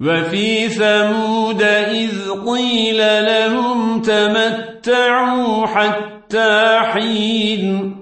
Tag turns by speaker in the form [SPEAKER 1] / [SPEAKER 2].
[SPEAKER 1] وفي ثمود إذ قيل لهم تمتعوا حتى حين